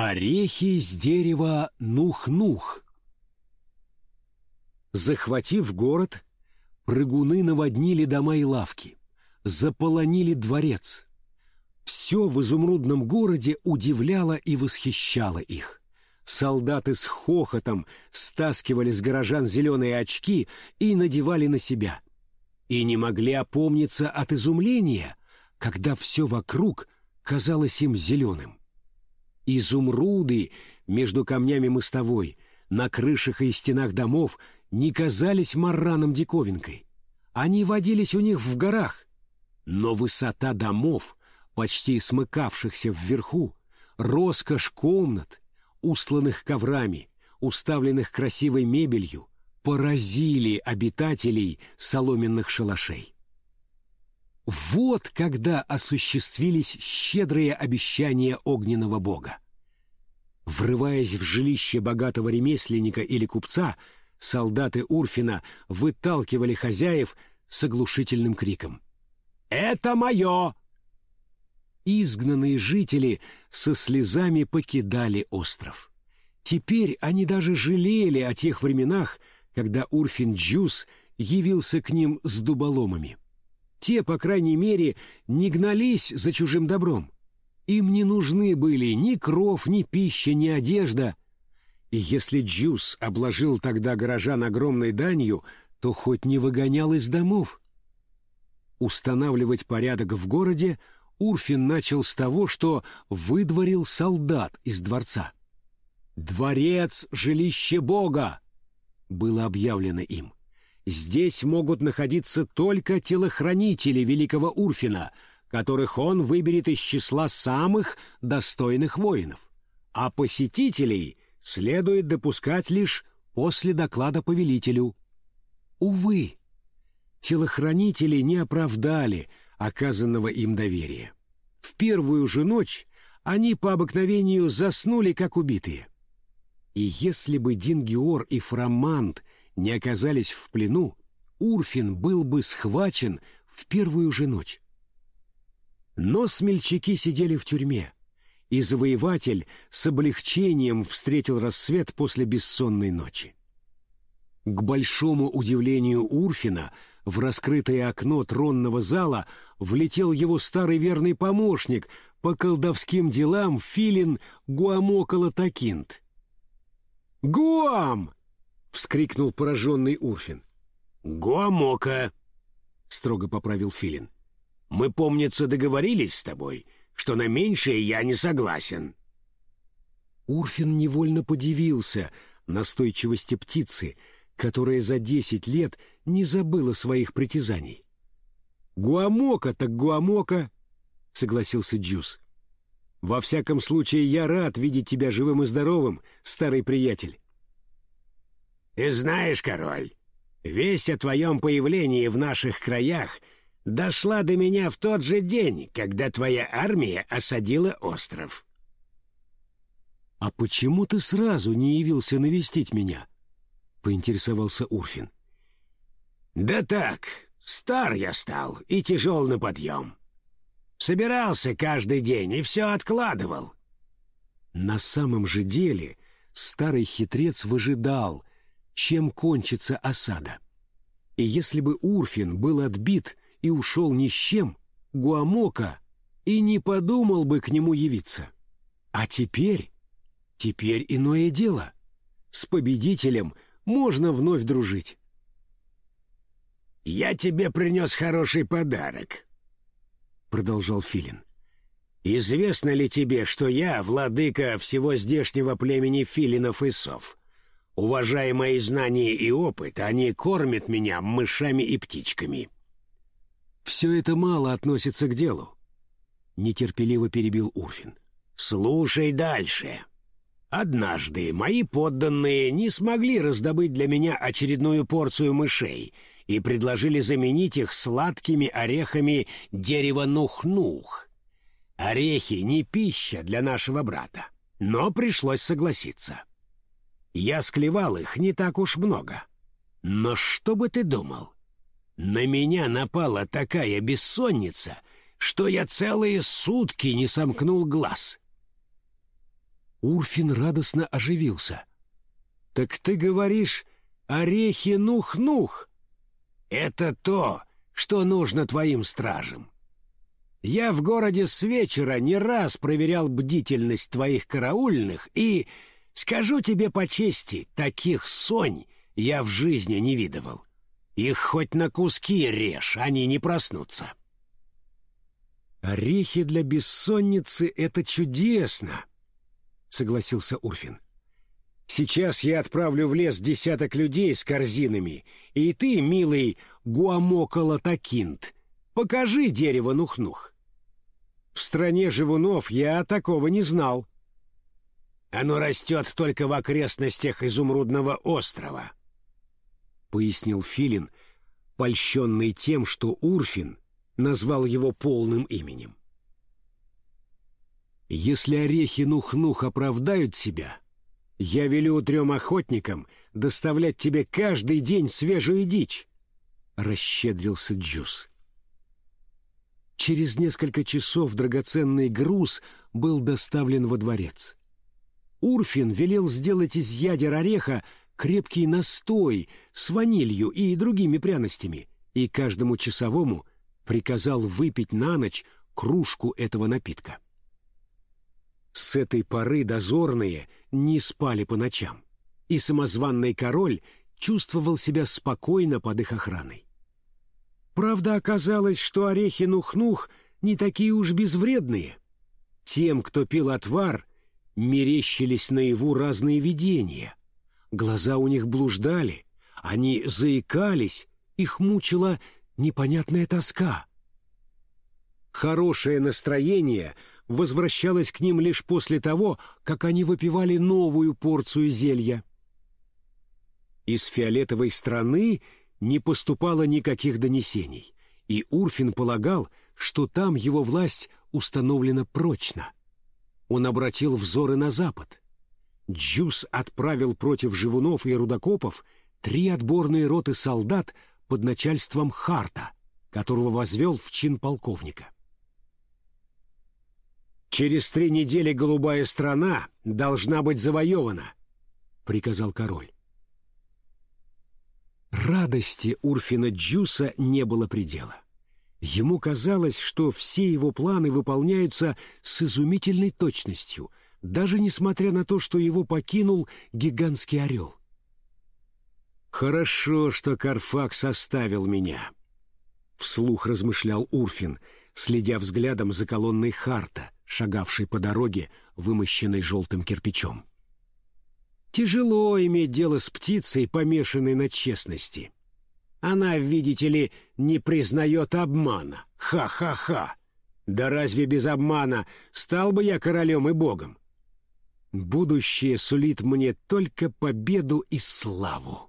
Орехи с дерева нух-нух. Захватив город, прыгуны наводнили дома и лавки, заполонили дворец. Все в изумрудном городе удивляло и восхищало их. Солдаты с хохотом стаскивали с горожан зеленые очки и надевали на себя. И не могли опомниться от изумления, когда все вокруг казалось им зеленым. Изумруды между камнями мостовой, на крышах и стенах домов не казались марраном диковинкой. Они водились у них в горах. Но высота домов, почти смыкавшихся вверху, роскошь комнат, устланных коврами, уставленных красивой мебелью, поразили обитателей соломенных шалашей. Вот когда осуществились щедрые обещания огненного бога. Врываясь в жилище богатого ремесленника или купца, солдаты Урфина выталкивали хозяев с оглушительным криком. «Это мое!» Изгнанные жители со слезами покидали остров. Теперь они даже жалели о тех временах, когда Урфин Джус явился к ним с дуболомами. Те, по крайней мере, не гнались за чужим добром. Им не нужны были ни кров, ни пища, ни одежда. И если Джус обложил тогда горожан огромной данью, то хоть не выгонял из домов. Устанавливать порядок в городе Урфин начал с того, что выдворил солдат из дворца. «Дворец — жилище Бога!» — было объявлено им. Здесь могут находиться только телохранители великого Урфина, которых он выберет из числа самых достойных воинов, а посетителей следует допускать лишь после доклада повелителю. Увы, телохранители не оправдали оказанного им доверия. В первую же ночь они по обыкновению заснули, как убитые. И если бы Дингиор и Фрамант не оказались в плену, Урфин был бы схвачен в первую же ночь. Но смельчаки сидели в тюрьме, и завоеватель с облегчением встретил рассвет после бессонной ночи. К большому удивлению Урфина в раскрытое окно тронного зала влетел его старый верный помощник по колдовским делам Филин Гуамокола Такинт. «Гуам!» — вскрикнул пораженный Урфин. «Гуамока», — строго поправил Филин. «Мы, помнится, договорились с тобой, что на меньшее я не согласен». Урфин невольно подивился настойчивости птицы, которая за десять лет не забыла своих притязаний. «Гуамока так гуамока», — согласился Джус. «Во всяком случае, я рад видеть тебя живым и здоровым, старый приятель. Ты знаешь, король, весть о твоем появлении в наших краях дошла до меня в тот же день, когда твоя армия осадила остров. «А почему ты сразу не явился навестить меня?» — поинтересовался Урфин. «Да так, стар я стал и тяжел на подъем. Собирался каждый день и все откладывал». На самом же деле старый хитрец выжидал, чем кончится осада. И если бы Урфин был отбит и ушел ни с чем, Гуамока и не подумал бы к нему явиться. А теперь... Теперь иное дело. С победителем можно вновь дружить. «Я тебе принес хороший подарок», — продолжал Филин. «Известно ли тебе, что я владыка всего здешнего племени филинов и сов? Уважая мои знания и опыт, они кормят меня мышами и птичками». «Все это мало относится к делу», — нетерпеливо перебил Урфин. «Слушай дальше. Однажды мои подданные не смогли раздобыть для меня очередную порцию мышей и предложили заменить их сладкими орехами дерева нух-нух. Орехи не пища для нашего брата, но пришлось согласиться. Я склевал их не так уж много. Но что бы ты думал? На меня напала такая бессонница, что я целые сутки не сомкнул глаз. Урфин радостно оживился. «Так ты говоришь, орехи нух-нух? Это то, что нужно твоим стражам. Я в городе с вечера не раз проверял бдительность твоих караульных и, скажу тебе по чести, таких сонь я в жизни не видывал. Их хоть на куски режь, они не проснутся. «Орехи для бессонницы — это чудесно!» — согласился Урфин. «Сейчас я отправлю в лес десяток людей с корзинами, и ты, милый Гуамоколотакинт, покажи дерево Нухнух. В стране живунов я такого не знал. Оно растет только в окрестностях Изумрудного острова», — пояснил Филин, польщенный тем, что Урфин назвал его полным именем. «Если орехи Нух-Нух оправдают себя, я велю трем охотникам доставлять тебе каждый день свежую дичь», — расщедрился Джус. Через несколько часов драгоценный груз был доставлен во дворец. Урфин велел сделать из ядер ореха крепкий настой с ванилью и другими пряностями, и каждому часовому приказал выпить на ночь кружку этого напитка. С этой поры дозорные не спали по ночам, и самозванный король чувствовал себя спокойно под их охраной. Правда, оказалось, что орехи Нух-Нух не такие уж безвредные. Тем, кто пил отвар, мерещились наяву разные видения. Глаза у них блуждали, они заикались, их мучила непонятная тоска. Хорошее настроение возвращалось к ним лишь после того, как они выпивали новую порцию зелья. Из фиолетовой страны не поступало никаких донесений, и Урфин полагал, что там его власть установлена прочно. Он обратил взоры на запад. Джус отправил против живунов и рудокопов три отборные роты солдат под начальством Харта, которого возвел в чин полковника. «Через три недели голубая страна должна быть завоевана», — приказал король. Радости Урфина Джуса не было предела. Ему казалось, что все его планы выполняются с изумительной точностью, даже несмотря на то, что его покинул гигантский орел. «Хорошо, что Карфакс оставил меня», — вслух размышлял Урфин, следя взглядом за колонной Харта, шагавшей по дороге, вымощенной желтым кирпичом. «Тяжело иметь дело с птицей, помешанной на честности. Она, видите ли, не признает обмана. Ха-ха-ха! Да разве без обмана стал бы я королем и богом? Будущее сулит мне только победу и славу».